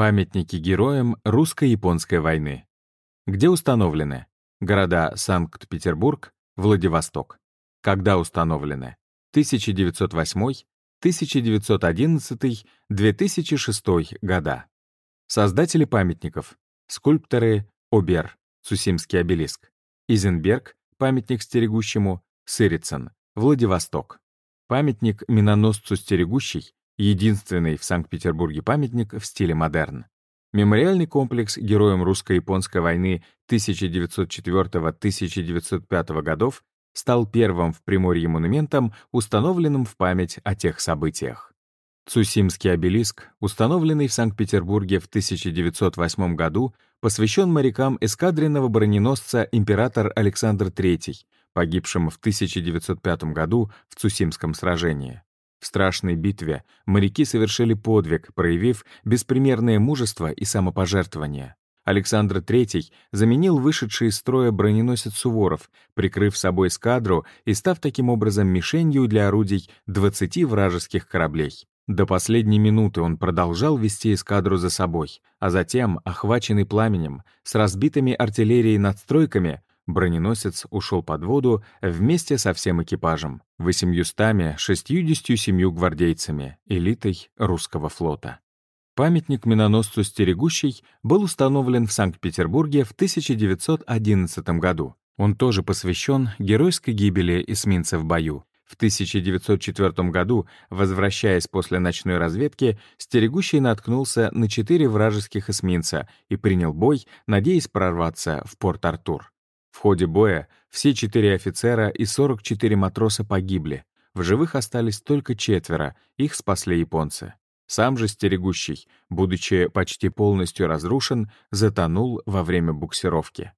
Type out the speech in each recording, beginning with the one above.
Памятники героям русско-японской войны. Где установлены? Города Санкт-Петербург, Владивосток. Когда установлены? 1908, 1911, 2006 года. Создатели памятников. Скульпторы Обер, Цусимский обелиск. Изенберг, памятник стерегущему, Сырицын, Владивосток. Памятник миноносцу стерегущий, единственный в Санкт-Петербурге памятник в стиле модерн. Мемориальный комплекс героям русско-японской войны 1904-1905 годов стал первым в Приморье монументом, установленным в память о тех событиях. Цусимский обелиск, установленный в Санкт-Петербурге в 1908 году, посвящен морякам эскадренного броненосца император Александр III, погибшим в 1905 году в Цусимском сражении. В страшной битве моряки совершили подвиг, проявив беспримерное мужество и самопожертвование. Александр III заменил вышедший из строя броненосец Суворов, прикрыв собой эскадру и став таким образом мишенью для орудий 20 вражеских кораблей. До последней минуты он продолжал вести эскадру за собой, а затем, охваченный пламенем, с разбитыми артиллерией надстройками, Броненосец ушел под воду вместе со всем экипажем, 867 гвардейцами, элитой русского флота. Памятник миноносцу «Стерегущий» был установлен в Санкт-Петербурге в 1911 году. Он тоже посвящен геройской гибели эсминца в бою. В 1904 году, возвращаясь после ночной разведки, «Стерегущий» наткнулся на четыре вражеских эсминца и принял бой, надеясь прорваться в Порт-Артур. В ходе боя все четыре офицера и 44 матроса погибли. В живых остались только четверо, их спасли японцы. Сам же стерегущий, будучи почти полностью разрушен, затонул во время буксировки.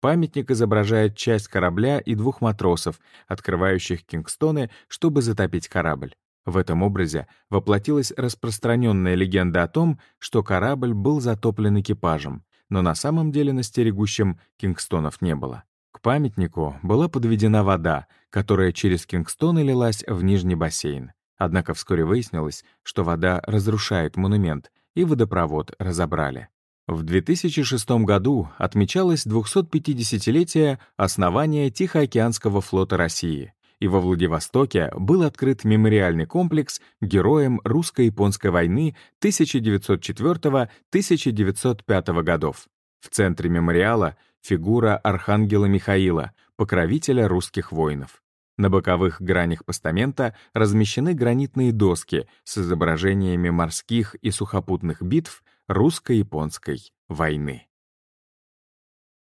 Памятник изображает часть корабля и двух матросов, открывающих Кингстоны, чтобы затопить корабль. В этом образе воплотилась распространенная легенда о том, что корабль был затоплен экипажем, но на самом деле на стерегущем Кингстонов не было. К памятнику была подведена вода, которая через Кингстоны лилась в нижний бассейн. Однако вскоре выяснилось, что вода разрушает монумент, и водопровод разобрали. В 2006 году отмечалось 250-летие основания Тихоокеанского флота России, и во Владивостоке был открыт мемориальный комплекс героям русско-японской войны 1904-1905 годов. В центре мемориала фигура архангела Михаила, покровителя русских воинов. На боковых гранях постамента размещены гранитные доски с изображениями морских и сухопутных битв русско-японской войны.